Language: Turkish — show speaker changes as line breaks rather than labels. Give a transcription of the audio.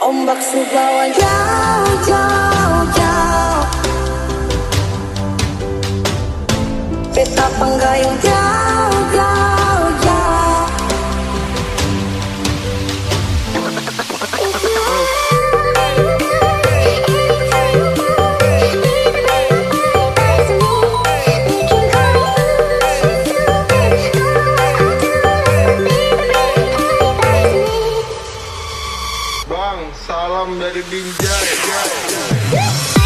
Ombak
subawan jauh-jauh Dari Binjai. Jai.